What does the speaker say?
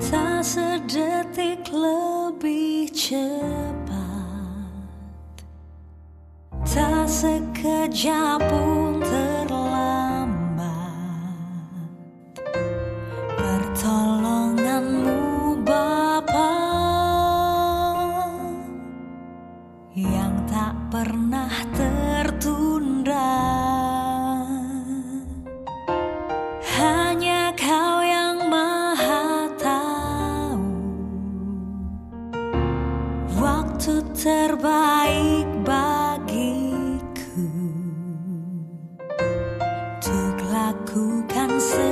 ساس جت ساسا پو باپ ہیا ناتر بائک با جگلا کھو گنس